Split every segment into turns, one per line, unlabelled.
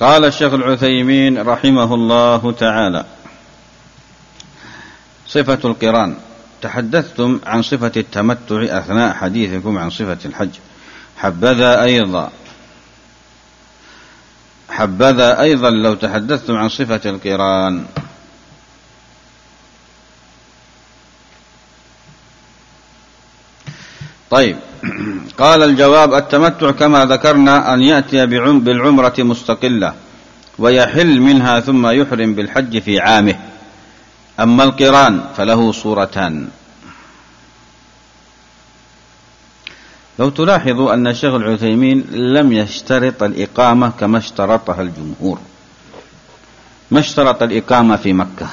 قال الشيخ العثيمين رحمه الله تعالى صفة القران. تحدثتم عن صفة التمتع أثناء حديثكم عن صفة الحج. حبذا أيضا. حبذا أيضا لو تحدثتم عن صفة القران. طيب. قال الجواب التمتع كما ذكرنا أن يأتي بالعمرة مستقلة ويحل منها ثم يحرم بالحج في عامه. أما القران فله صورتان. لو تلاحظوا أن الشيخ العثيمين لم يشترط الإقامة كما اشترطها الجمهور. ما اشترط الإقامة في مكة؟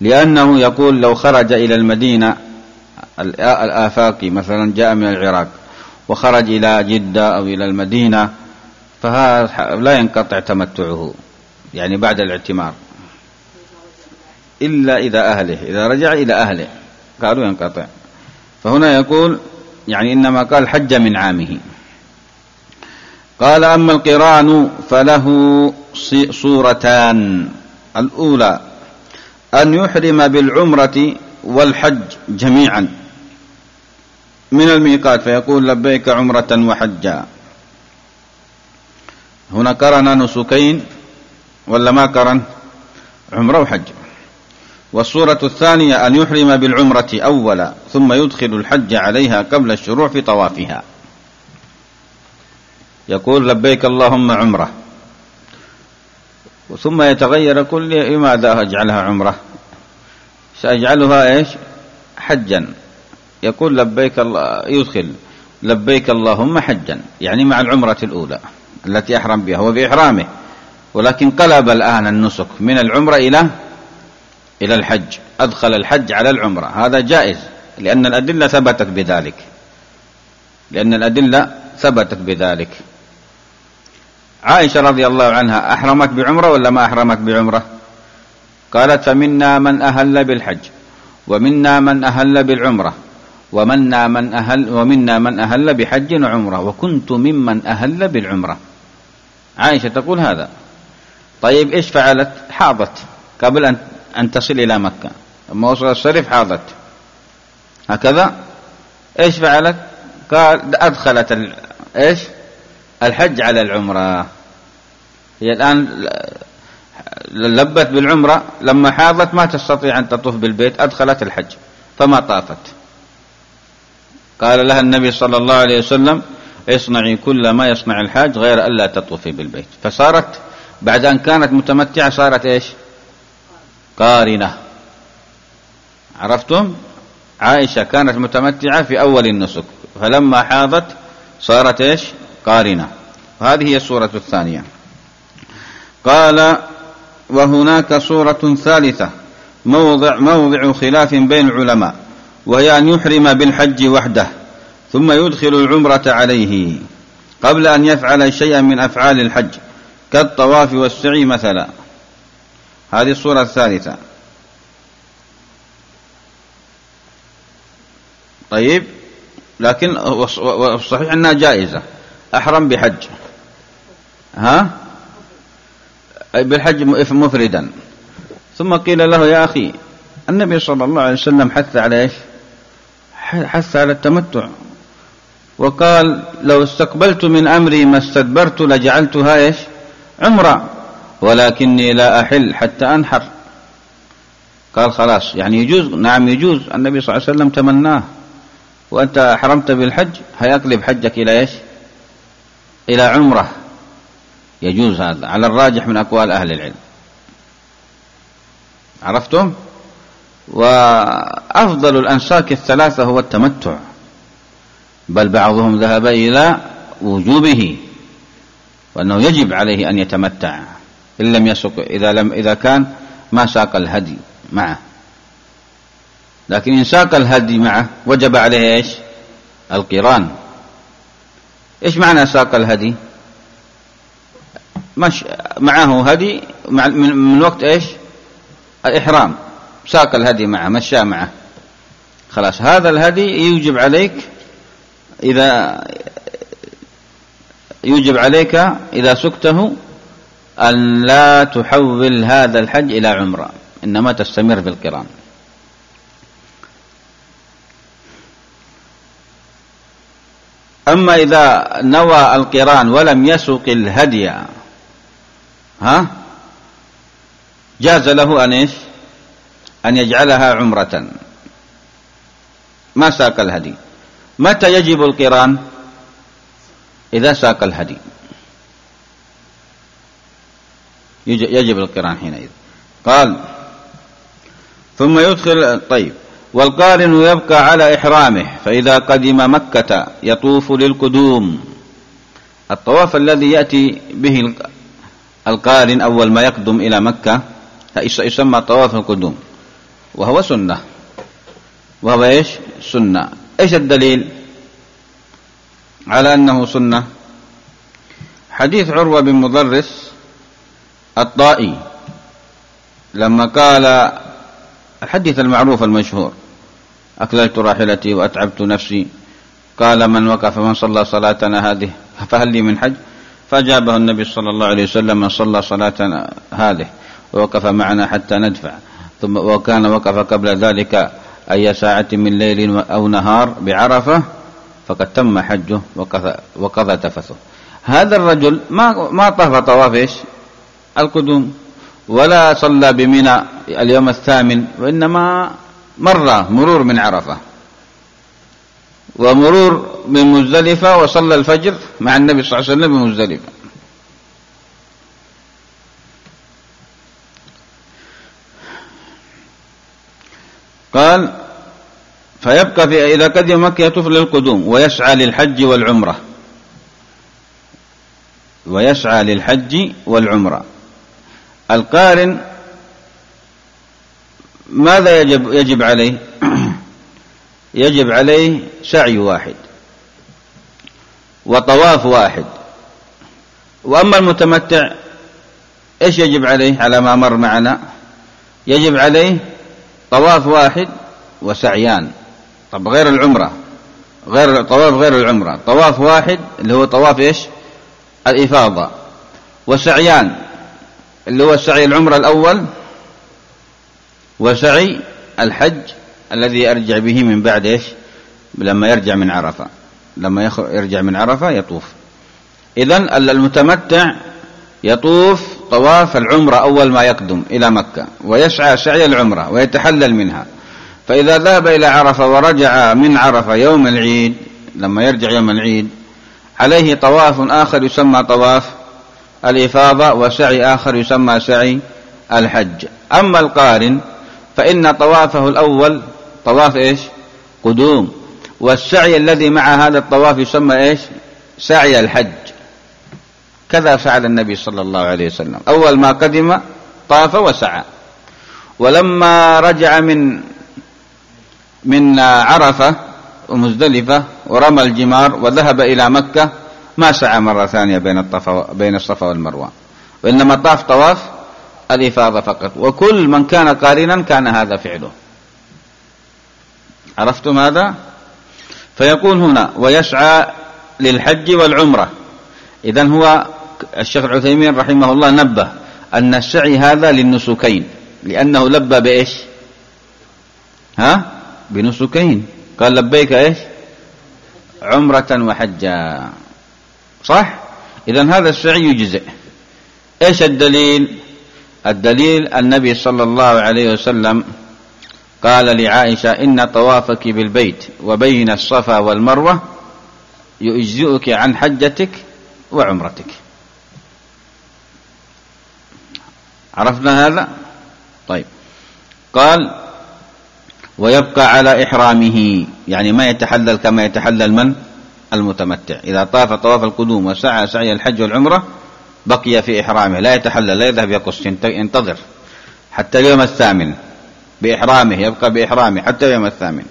لأنه يقول لو خرج إلى المدينة الآفاقي مثلا جاء من العراق وخرج إلى جدة أو إلى المدينة فهذا لا ينقطع تمتعه يعني بعد الاعتمار. إلا إذا أهله إذا رجع إلى أهله قالوا ينقطع. فهنا يقول يعني إنما قال حج من عامه. قال أما القرآن فله صورتان. الأولى أن يحرم بالعمرة والحج جميعا. من الميقات فيقول لبيك عمرة وحجا. هنا قرن نسكين ولا ما قرن عمرة وحج. والصورة الثانية أن يحرم بالعمرة أولا ثم يدخل الحج عليها قبل الشروع في طوافها. يقول لبيك اللهم عمرة. ثم يتغير كل لماذا أجعلها عمرة؟ سأجعلها إيش؟ حجا. يقول لبيك الله يدخل لبيك اللهم حجا يعني مع العمرة الأولى التي أحرم بها هو بإحرامه ولكن قلب الآن النسك من العمرة إلى إلى الحج أدخل الحج على العمرة. هذا جائز لأن الأدلة ثبتت بذلك. لأن الأدلة ثبتت بذلك. عائشة رضي الله عنها أحرمت بعمرة ولا ما أحرمت بعمرة؟ قالت فمنا من أهل بالحج ومنا من أهل بالعمرة. ومنا من أهل ومنا من أهل بحج وعمرة وكنت ممن أهل بالعمرة. عائشة تقول هذا. طيب إيش فعلت؟ حاضت. قبل أن أن تصل إلى مكة. لما وصل الشريف حاضت. هكذا. إيش فعلت؟ قال أدخلت ال... إيش؟ الحج على العمرة. هي الآن لبت بالعمرة لما حاضت ما تستطيع أن تطوف بالبيت أدخلت الحج فما طافت. قال لها النبي صلى الله عليه وسلم اصنعي كل ما يصنع الحاج غير ألا تطوفي بالبيت. فصارت بعد أن كانت متمتعة صارت إيش؟ قارنة. عرفتم؟ عائشة كانت متمتعة في أول النسك فلما حاضت صارت إيش؟ قارنة. وهذه هي الصورة الثانية. قال وهناك صورة ثالثة موضع موضع خلاف بين العلماء. وهي أن يحرم بالحج وحده ثم يدخل العمرة عليه قبل أن يفعل شيئا من أفعال الحج كالطواف والسعي مثلا. هذه الصورة الثالثة. طيب لكن الصحيح أنها جائزة. أحرم بحج. ها؟ بالحج مفردا. ثم قيل له يا أخي النبي صلى الله عليه وسلم حث على إيش؟ حث على التمتع. وقال لو استقبلت من أمري ما استدبرت لجعلتها إيش؟ عمرة ولكني لا أحل حتى أنحر. قال خلاص يعني يجوز نعم يجوز النبي صلى الله عليه وسلم تمناه. وأنت أحرمت بالحج هيقلب حجك إلى إيش؟ إلى عمرة. يجوز هذا على الراجح من أقوال أهل العلم. عرفتم؟ وأفضل الأنساك الثلاثة هو التمتع بل بعضهم ذهب إلى وجوبه وأنه يجب عليه أن يتمتع إن لم يسق إذا, لم إذا كان ما ساق الهدي معه. لكن إن ساق الهدي معه وجب عليه إيش؟ القران. إيش معنى ساق الهدي؟ مش معه هدي من وقت إيش؟ الإحرام. ساق الهدي معه مشى معه. خلاص هذا الهدي يوجب عليك إذا يجب عليك إذا سكته أن لا تحول هذا الحج إلى عمرة إنما تستمر في القران أما إذا نوى القران ولم يسق الهدي ها جاز له أن إيش؟ أن يجعلها عمرة. ما ساق الهدي؟ متى يجب القرآن؟ إذا ساق الهدي. يجب القرآن حينئذ. قال ثم يدخل طيب. والقارن يبقى على إحرامه فإذا قدم مكة يطوف للقدوم. الطواف الذي يأتي به القارن أول ما يقدم إلى مكة يسمى طواف القدوم. وهو سنة. وهو إيش؟ سنة. إيش الدليل؟ على أنه سنة. حديث عروة بن مضرس الطائي لما قال الحديث المعروف المشهور أكللت راحلتي وأتعبت نفسي. قال من وقف من صلى صلاتنا هذه فهل لي من حج؟ فأجابه النبي صلى الله عليه وسلم من صلى صلاتنا هذه ووقف معنا حتى ندفع. ثم وكان وقف قبل ذلك أي ساعة من ليل أو نهار بعرفة فقد تم حجه وقضى تفثه هذا الرجل ما ما طاف طواف إيش؟ القدوم. ولا صلى بمنى اليوم الثامن وإنما مر مرور من عرفة. ومرور من مزدلفة وصلى الفجر مع النبي صلى الله عليه وسلم بمزدلفة. قال فيبقى في إذا قدم مكة يطوف للقدوم ويسعى للحج والعمرة. ويسعى للحج والعمرة. القارن ماذا يجب يجب عليه؟ يجب عليه سعي واحد وطواف واحد. وأما المتمتع إيش يجب عليه؟ على ما مر معنا يجب عليه طواف واحد وسعيان. طب غير العمرة غير طواف غير العمرة. طواف واحد اللي هو طواف إيش؟ الإفاضة. وسعيان اللي هو سعي العمرة الأول وسعي الحج الذي يرجع به من بعد إيش؟ لما يرجع من عرفة. لما يرجع من عرفة يطوف. إذا المتمتع يطوف طواف العمرة أول ما يقدم إلى مكة ويسعى سعي العمرة ويتحلل منها. فإذا ذهب إلى عرفة ورجع من عرفة يوم العيد لما يرجع يوم العيد عليه طواف آخر يسمى طواف الإفاضة وسعي آخر يسمى سعي الحج. أما القارن فإن طوافه الأول طواف إيش؟ قدوم. والسعي الذي مع هذا الطواف يسمى إيش؟ سعي الحج. كذا فعل النبي صلى الله عليه وسلم. أول ما قدم طاف وسعى. ولما رجع من من عرفة ومزدلفة ورمى الجمار وذهب إلى مكة ما سعى مرة ثانية بين الطفا بين الصفا والمروة. وإنما طاف طواف الإفاضة فقط. وكل من كان قارنا كان هذا فعله. عرفتم هذا؟ فيقول هنا ويسعى للحج والعمرة. إذا هو الشيخ العثيمين رحمه الله نبه أن السعي هذا للنسكين لأنه لبى بإيش؟ ها؟ بنسكين. قال لبيك إيش؟ عمرة وحجا صح؟ إذا هذا السعي يجزئ. إيش الدليل؟ الدليل النبي صلى الله عليه وسلم قال لعائشة إن طوافك بالبيت وبين الصفا والمروة يجزئك عن حجتك وعمرتك. عرفنا هذا؟ طيب. قال ويبقى على إحرامه يعني ما يتحلل كما يتحلل من؟ المتمتع. إذا طاف طواف القدوم وسعى سعي الحج والعمرة بقي في إحرامه. لا يتحلل لا يذهب يقص ينتظر. حتى اليوم الثامن بإحرامه يبقى بإحرامه حتى اليوم الثامن.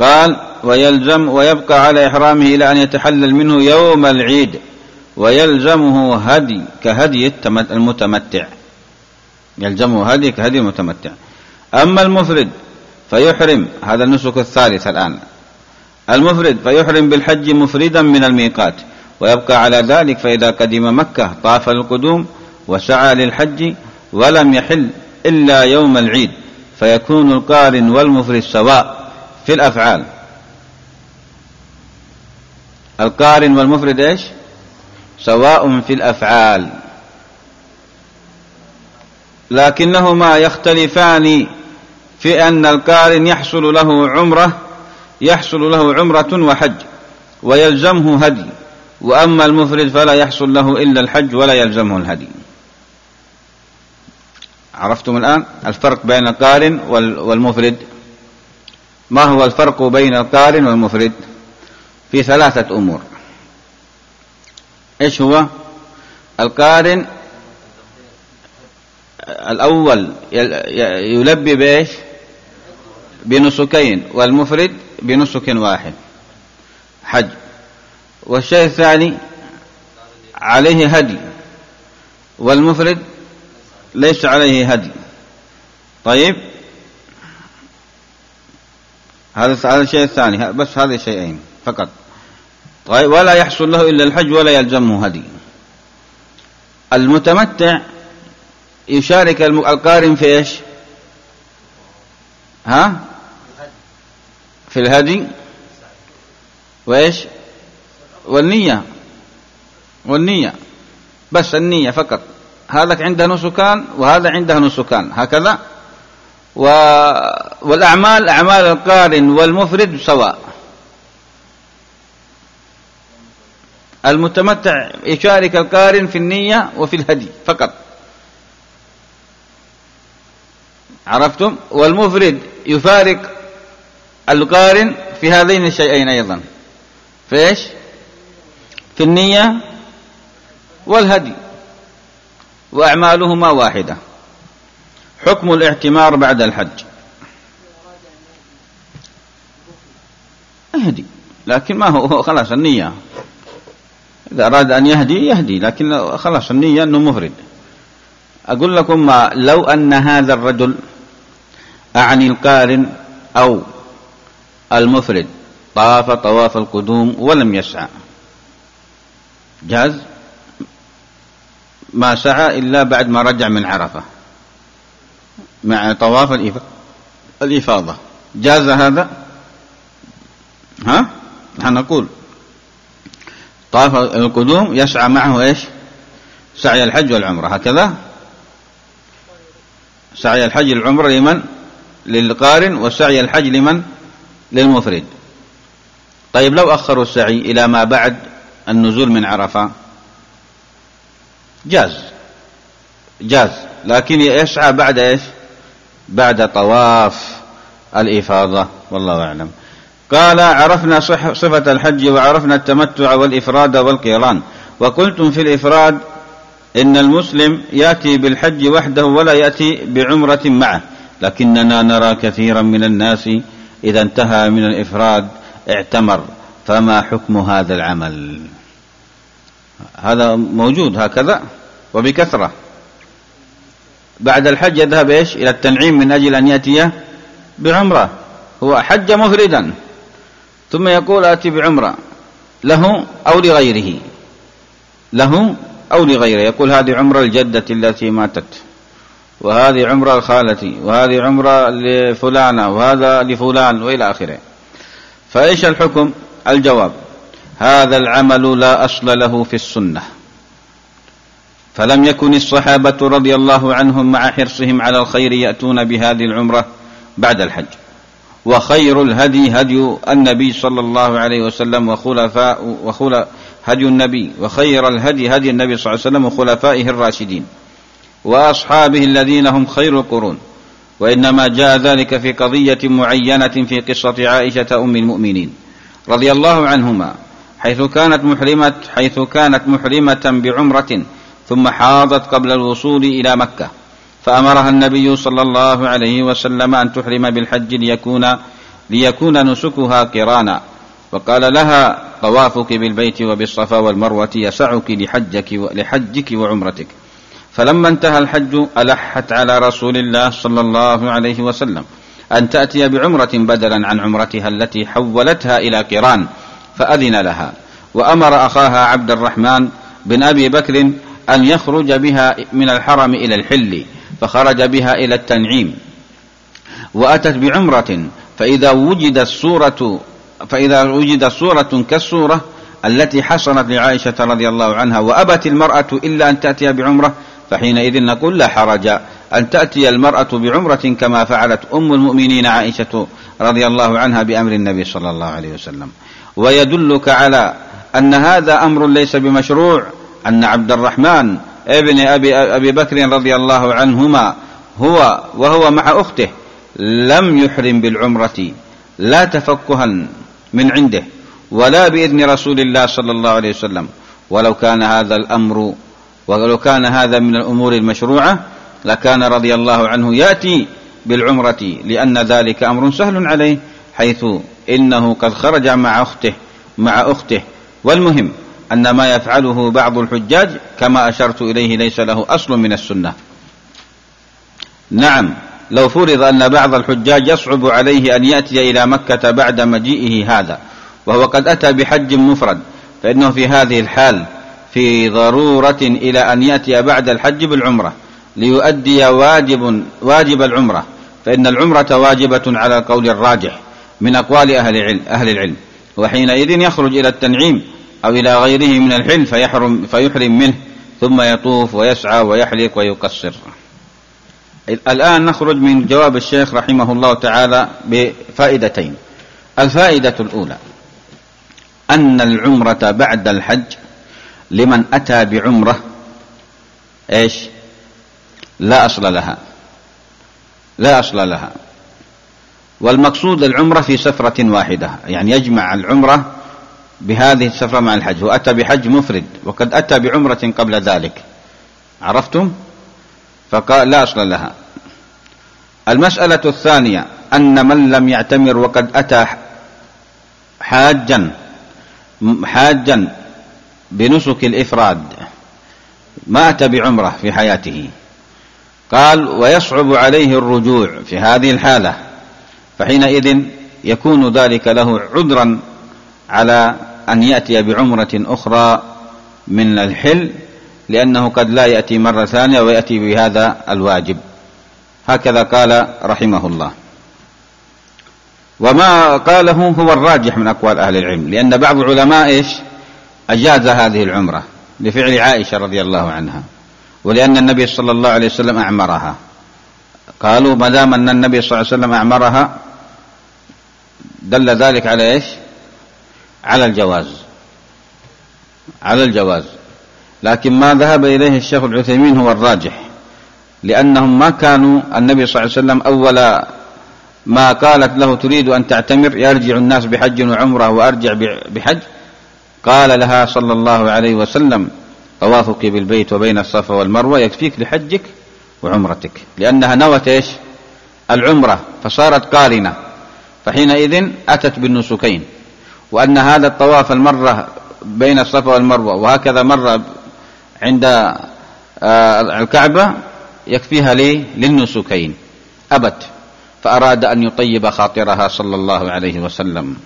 قال ويلزم ويبقى على إحرامه إلى أن يتحلل منه يوم العيد ويلزمه هدي كهدي المتمتع. يلزمه هدي كهدي المتمتع. أما المفرد فيحرم هذا النسك الثالث الآن. المفرد فيحرم بالحج مفردا من الميقات ويبقى على ذلك فإذا قدم مكة طاف القدوم وسعى للحج ولم يحل إلا يوم العيد فيكون القارن والمفرد سواء. في الأفعال. القارن والمفرد إيش؟ سواء في الأفعال. لكنهما يختلفان في أن القارن يحصل له عمرة يحصل له عمرة وحج ويلزمه هدي. وأما المفرد فلا يحصل له إلا الحج ولا يلزمه الهدي. عرفتم الآن الفرق بين القارن والمفرد؟ ما هو الفرق بين القارن والمفرد؟ في ثلاثة أمور. إيش هو؟ القارن الأول يلبي بإيش؟ بنسكين والمفرد بنسك واحد. حج. والشيء الثاني عليه هدي والمفرد ليس عليه هدي. طيب؟ هذا هذا الشيء الثاني. بس هذا الشيئين فقط. طيب ولا يحصل له إلا الحج ولا يلزمه هدي. المتمتع يشارك القارن في إيش؟ ها؟ في الهدي. وإيش؟ والنية. والنية. بس النية فقط. هذا عنده نسكان وهذا عنده نسكان هكذا؟ و... والأعمال أعمال القارن والمفرد سواء. المتمتع يشارك القارن في النية وفي الهدي فقط. عرفتم؟ والمفرد يفارق القارن في هذين الشيئين أيضا. في إيش؟ في النية والهدي. وأعمالهما واحدة. حكم الاعتمار بعد الحج. يهدي. لكن ما هو خلاص النية. إذا أراد أن يهدي يهدي. لكن خلاص النية أنه مفرد. أقول لكم ما لو أن هذا الرجل أعني القارن أو المفرد طاف طواف القدوم ولم يسعى. جاز؟ ما سعى إلا بعد ما رجع من عرفة. مع طواف الإفاضة. جاز هذا؟ ها؟ نحن نقول. طاف القدوم يسعى معه إيش؟ سعي الحج والعمرة. هكذا؟ سعي الحج العمرة لمن؟ للقارن وسعي الحج لمن؟ للمفرد. طيب لو أخروا السعي إلى ما بعد النزول من عرفة؟ جاز. جاز. لكن يسعى بعد إيش؟ بعد طواف الإفاضة والله أعلم. قال عرفنا صفة الحج وعرفنا التمتع والإفراد والقيران. وقلتم في الإفراد إن المسلم يأتي بالحج وحده ولا يأتي بعمرة معه. لكننا نرى كثيرا من الناس إذا انتهى من الإفراد اعتمر. فما حكم هذا العمل؟ هذا موجود هكذا وبكثرة. بعد الحج يذهب إيش؟ إلى التنعيم من أجل أن يأتي بعمرة. هو حج مفردا ثم يقول آتي بعمرة. له أو لغيره. له أو لغيره. يقول هذه عمرة الجدة التي ماتت وهذه عمرة لخالتي وهذه عمرة لفلانة وهذا لفلان وإلى آخره. فإيش الحكم؟ الجواب هذا العمل لا أصل له في السنة. فلم يكن الصحابة رضي الله عنهم مع حرصهم على الخير يأتون بهذه العمرة بعد الحج. وخير الهدي هدي النبي صلى الله عليه وسلم وخلفاء وخل هدي النبي وخير الهدي هدي النبي صلى الله عليه وسلم وخلفائه الراشدين. وأصحابه الذين هم خير القرون. وإنما جاء ذلك في قضية معينة في قصة عائشة أم المؤمنين رضي الله عنهما حيث كانت محرمة حيث كانت محرمة بعمرة ثم حاضت قبل الوصول إلى مكة. فأمرها النبي صلى الله عليه وسلم أن تحرم بالحج ليكون ليكون نسكها قرانا. وقال لها طوافك بالبيت وبالصفا والمروة يسعك لحجك لحجك وعمرتك. فلما انتهى الحج ألحت على رسول الله صلى الله عليه وسلم أن تأتي بعمرة بدلا عن عمرتها التي حولتها إلى قران فأذن لها. وأمر أخاها عبد الرحمن بن أبي بكر أن يخرج بها من الحرم إلى الحل فخرج بها إلى التنعيم. وأتت بعمرة فإذا وجدت صورة فإذا وجدت صورة كالصورة التي حصلت لعائشة رضي الله عنها وأبت المرأة إلا أن تأتي بعمرة فحينئذ نقول لا حرج. أن تأتي المرأة بعمرة كما فعلت أم المؤمنين عائشة رضي الله عنها بأمر النبي صلى الله عليه وسلم. ويدلك على أن هذا أمر ليس بمشروع أن عبد الرحمن ابن أبي, أبي بكر رضي الله عنهما هو وهو مع أخته لم يحرم بالعمرة لا تفكها من عنده ولا بإذن رسول الله صلى الله عليه وسلم. ولو كان هذا الأمر ولو كان هذا من الأمور المشروعة لكان رضي الله عنه يأتي بالعمرة لأن ذلك أمر سهل عليه حيث إنه قد خرج مع أخته مع أخته. والمهم أن ما يفعله بعض الحجاج كما أشرت إليه ليس له أصل من السنة. نعم لو فرض أن بعض الحجاج يصعب عليه أن يأتي إلى مكة بعد مجيئه هذا وهو قد أتى بحج مفرد فإنه في هذه الحال في ضرورة إلى أن يأتي بعد الحج بالعمرة ليؤدي واجب واجب العمرة فإن العمرة واجبة على القول الراجح من أقوال أهل العلم, أهل العلم وحينئذ يخرج إلى التنعيم أو إلى غيره من الحل فيحرم, فيحرم منه ثم يطوف ويسعى ويحلق ويقصر. الآن نخرج من جواب الشيخ رحمه الله تعالى بفائدتين. الفائدة الأولى أن العمرة بعد الحج لمن أتى بعمرة إيش؟ لا أصل لها. لا أصل لها. والمقصود العمرة في سفرة واحدة يعني يجمع العمرة بهذه السفرة مع الحج. هو أتى بحج مفرد وقد أتى بعمرة قبل ذلك. عرفتم؟ فقال لا أصل لها. المسألة الثانية أن من لم يعتمر وقد أتى حاجا حاجا بنسك الإفراد ما أتى بعمرة في حياته. قال ويصعب عليه الرجوع في هذه الحالة فحينئذ يكون ذلك له عذرا على أن يأتي بعمرة أخرى من الحل لأنه قد لا يأتي مرة ثانية ويأتي بهذا الواجب. هكذا قال رحمه الله. وما قاله هو الراجح من أقوال أهل العلم لأن بعض العلماء إيش؟ أجاز هذه العمرة لفعل عائشة رضي الله عنها ولأن النبي صلى الله عليه وسلم أعمرها. قالوا ما دام أن النبي صلى الله عليه وسلم أعمرها دل ذلك على إيش؟ على الجواز على الجواز. لكن ما ذهب إليه الشيخ العثيمين هو الراجح لأنهم ما كانوا النبي صلى الله عليه وسلم أول ما قالت له تريد أن تعتمر يرجع الناس بحج وعمرة وأرجع بحج. قال لها صلى الله عليه وسلم طوافك بالبيت وبين الصفا والمروة يكفيك لحجك وعمرتك. لأنها نوت إيش؟ العمرة فصارت قارنة. فحينئذ أتت بالنسكين. وأن هذا الطواف المرة بين الصفا والمروة وهكذا مرة عند آه، الكعبة يكفيها لي للنسكين أبت فأراد أن يطيب خاطرها صلى الله عليه وسلم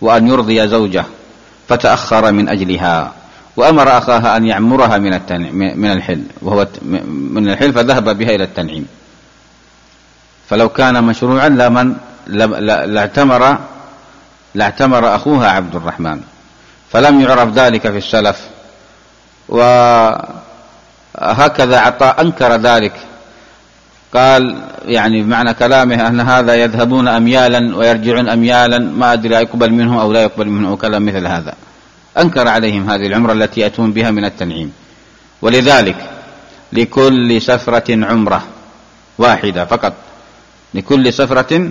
وأن يرضي زوجه فتأخر من أجلها وأمر أخاها أن يعمرها من من الحل وهو من الحل فذهب بها إلى التنعيم. فلو كان مشروعا لمن لاعتمر لاعتمر أخوها عبد الرحمن. فلم يعرف ذلك في السلف. وهكذا عطاء أنكر ذلك. قال يعني بمعنى كلامه أن هذا يذهبون أميالا ويرجعون أميالا. ما أدري يقبل منهم أو لا يقبل منهم كلام مثل هذا. أنكر عليهم هذه العمرة التي يأتون بها من التنعيم. ولذلك لكل سفرة عمرة واحدة فقط. لكل سفرة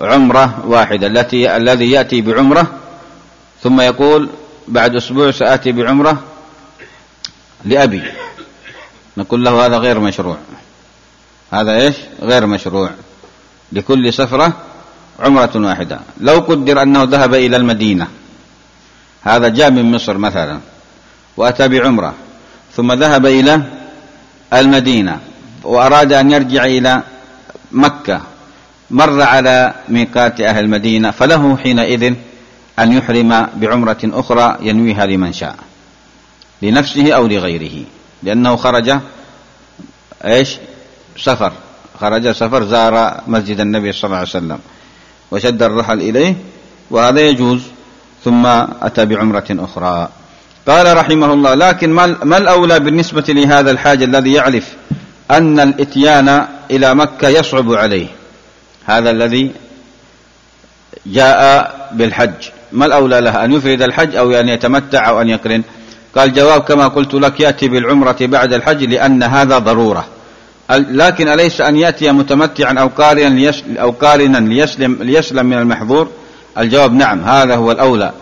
عمرة واحدة التي الذي يأتي بعمرة ثم يقول بعد أسبوع سآتي بعمرة لأبي. نقول له هذا غير مشروع. هذا إيش؟ غير مشروع. لكل سفرة عمرة واحدة. لو قدر أنه ذهب إلى المدينة. هذا جاء من مصر مثلا وأتى بعمرة ثم ذهب إلى المدينة وأراد أن يرجع إلى مكة. مر على ميقات أهل المدينة فله حينئذ أن يحرم بعمرة أخرى ينويها لمن شاء لنفسه أو لغيره لأنه خرج إيش؟ سفر خرج سفر زار مسجد النبي صلى الله عليه وسلم وشد الرحل إليه وهذا يجوز ثم أتى بعمرة أخرى. قال رحمه الله لكن ما الأولى بالنسبة لهذا الحاج الذي يعرف أن الإتيان إلى مكة يصعب عليه؟ هذا الذي جاء بالحج. ما الأولى له؟ أن يفرد الحج أو أن يتمتع أو أن يقرن؟ قال جواب كما قلت لك يأتي بالعمرة بعد الحج لأن هذا ضرورة. لكن أليس أن يأتي متمتعا أو قارنا أو قارنا ليسلم, ليسلم من المحظور؟ الجواب نعم هذا هو الأولى.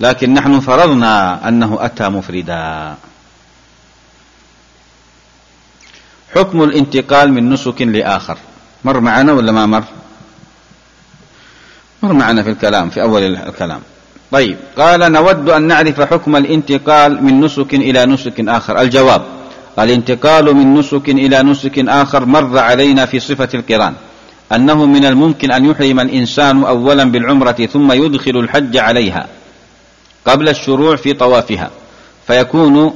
لكن نحن فرضنا أنه أتى مفردا. حكم الانتقال من نسك لآخر. مر معنا ولا ما مر؟ مر معنا في الكلام في أول الكلام. طيب قال نود أن نعرف حكم الانتقال من نسك إلى نسك آخر. الجواب الانتقال من نسك إلى نسك آخر مر علينا في صفة القران. أنه من الممكن أن يحرم الإنسان أولا بالعمرة ثم يدخل الحج عليها قبل الشروع في طوافها فيكون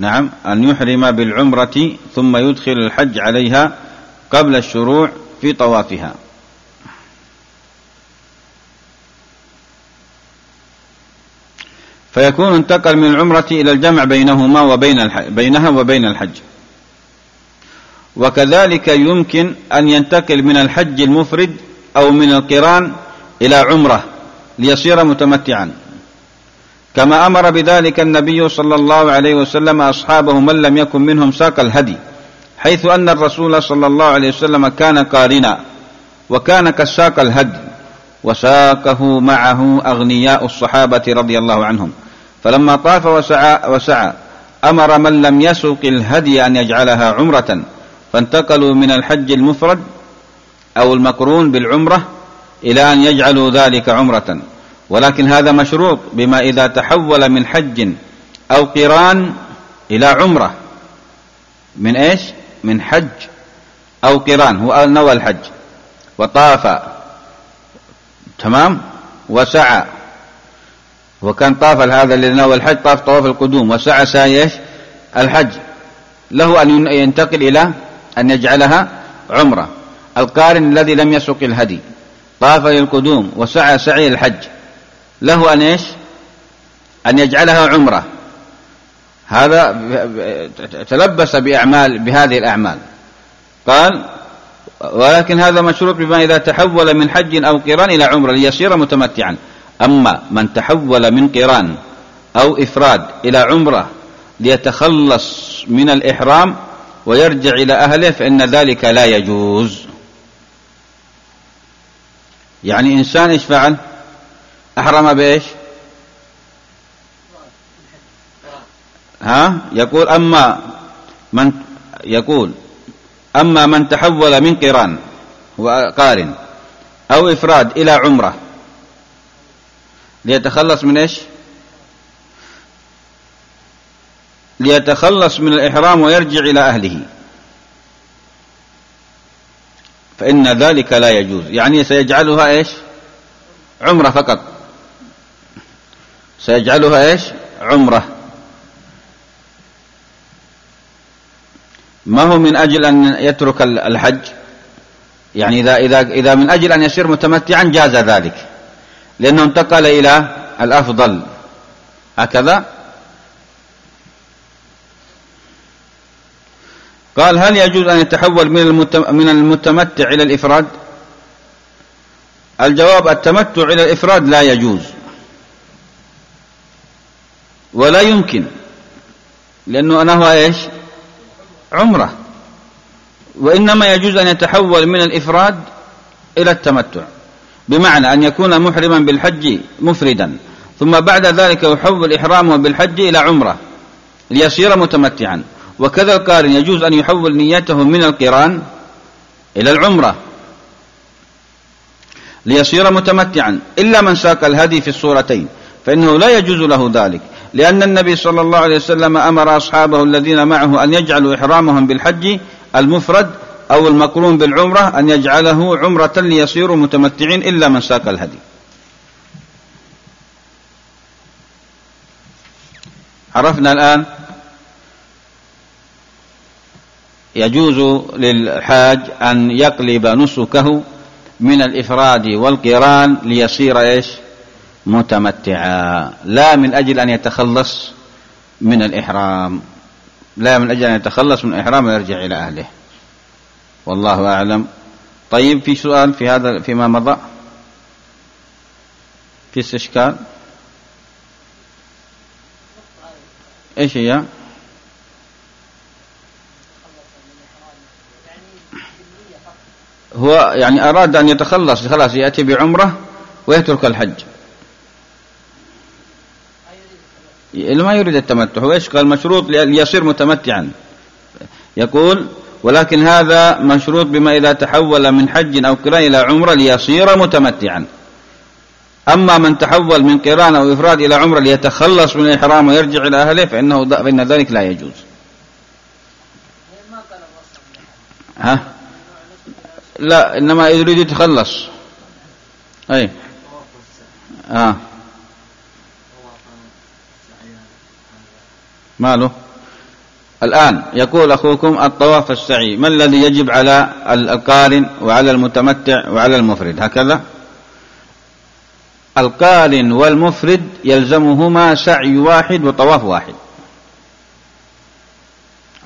نعم أن يحرم بالعمرة ثم يدخل الحج عليها قبل الشروع في طوافها. فيكون انتقل من العمرة إلى الجمع بينهما وبين بينها وبين الحج. وكذلك يمكن أن ينتقل من الحج المفرد أو من القران إلى عمرة ليصير متمتعا. كما أمر بذلك النبي صلى الله عليه وسلم أصحابه من لم يكن منهم ساق الهدي حيث أن الرسول صلى الله عليه وسلم كان قارنا وكان كساق الهدي وساقه معه أغنياء الصحابة رضي الله عنهم. فلما طاف وسعى, وسعى أمر من لم يسوق الهدي أن يجعلها عمرة فانتقلوا من الحج المفرد أو المقرون بالعمرة إلى أن يجعلوا ذلك عمرة. ولكن هذا مشروط بما إذا تحول من حج أو قران إلى عمرة. من إيش؟ من حج أو قران. هو نوى الحج. وطاف. تمام؟ وسعى. وكان طاف هذا الذي نوى الحج طاف طواف القدوم. وسعى سعي إيش؟ الحج. له أن ينتقل إلى أن يجعلها عمرة. القارن الذي لم يسق الهدي طاف للقدوم وسعى سعي الحج. له أن إيش؟ أن يجعلها عمرة. هذا تلبس بأعمال بهذه الأعمال. قال ولكن هذا مشروط بما إذا تحول من حج أو قران إلى عمرة ليصير متمتعا. أما من تحول من قران أو إفراد إلى عمرة ليتخلص من الإحرام ويرجع إلى أهله فإن ذلك لا يجوز. يعني إنسان إيش فعل؟ أحرم بإيش؟ ها؟ يقول أما من يقول أما من تحول من قران وقارن أو إفراد إلى عمرة ليتخلص من إيش؟ ليتخلص من الإحرام ويرجع إلى أهله. فإن ذلك لا يجوز. يعني سيجعلها إيش؟ عمرة فقط. سيجعلها إيش؟ عمرة. ما هو من أجل أن يترك الحج؟ يعني إذا, إذا, إذا من أجل أن يصير متمتعا جاز ذلك. لأنه انتقل إلى الأفضل. هكذا؟ قال هل يجوز أن يتحول من المتمتع إلى الإفراد؟ الجواب التمتع إلى الإفراد لا يجوز. ولا يمكن. لأنه أنا هو إيش؟ عمرة. وإنما يجوز أن يتحول من الإفراد إلى التمتع. بمعنى أن يكون محرما بالحج مفردا ثم بعد ذلك يحول إحرامه بالحج إلى عمرة ليصير متمتعا. وكذا القارن يجوز أن يحول نيته من القران إلى العمرة ليصير متمتعا. إلا من ساق الهدي في الصورتين فإنه لا يجوز له ذلك. لأن النبي صلى الله عليه وسلم أمر أصحابه الذين معه أن يجعلوا إحرامهم بالحج المفرد أو المقرون بالعمرة أن يجعله عمرة ليصيروا متمتعين إلا من ساق الهدي. عرفنا الآن يجوز للحاج أن يقلب نسكه من الإفراد والقران ليصير إيش؟ متمتعا. لا من أجل أن يتخلص من الإحرام. لا من أجل أن يتخلص من الإحرام ويرجع إلى أهله. والله أعلم. طيب في سؤال في هذا فيما مضى؟ في استشكال؟ إيش هي؟ هو يعني أراد أن يتخلص خلاص يأتي بعمرة ويترك الحج. ما يريد التمتع هو إيش قال؟ مشروط ليصير متمتعا. يقول ولكن هذا مشروط بما إذا تحول من حج أو قران إلى عمرة ليصير متمتعا. أما من تحول من قران أو إفراد إلى عمرة ليتخلص من الإحرام ويرجع إلى أهله فإنه فإن ذلك لا يجوز. ها؟ لا إنما يريد يتخلص. أي. آه. ماله؟ الآن يقول أخوكم الطواف السعي ما الذي يجب على القارن وعلى المتمتع وعلى المفرد؟ هكذا؟ القارن والمفرد يلزمهما سعي واحد وطواف واحد.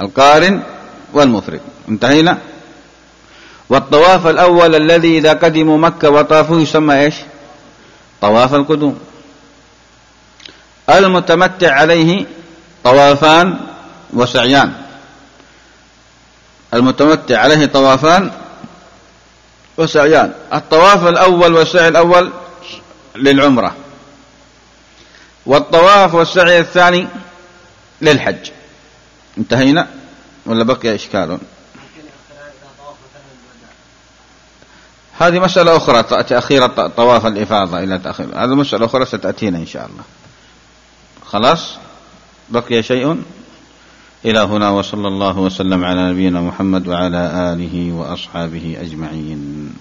القارن والمفرد انتهينا؟ والطواف الأول الذي إذا قدموا مكة وطافوا يسمى إيش؟ طواف القدوم. المتمتع عليه طوافان وسعيان. المتمتع عليه طوافان وسعيان. الطواف الأول والسعي الأول للعمرة. والطواف والسعي الثاني للحج. انتهينا؟ ولا بقي إشكال؟ هذه مسألة أخرى تأخير طواف الإفاضة إلى تأخير. هذه مسألة أخرى ستأتينا إن شاء الله. خلاص؟ بقي شيء إلى هنا وصلى الله وسلم على نبينا محمد وعلى آله وأصحابه أجمعين.